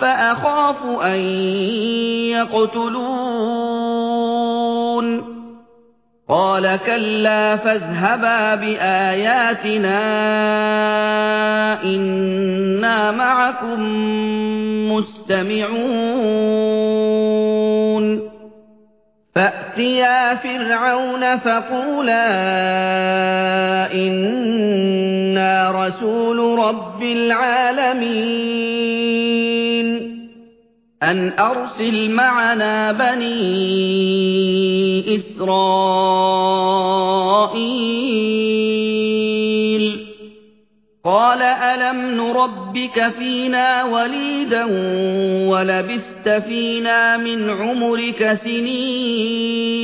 فأخاف أن يقتلون. قال كلا فاذهبا بآياتنا إنا معكم مستمعون. فأتيا فرعون فقولا رب العالمين. أن أرسل معنا بني إسرائيل. قال ألم نربك فينا وليدا ولبثت فينا من عمرك سنين.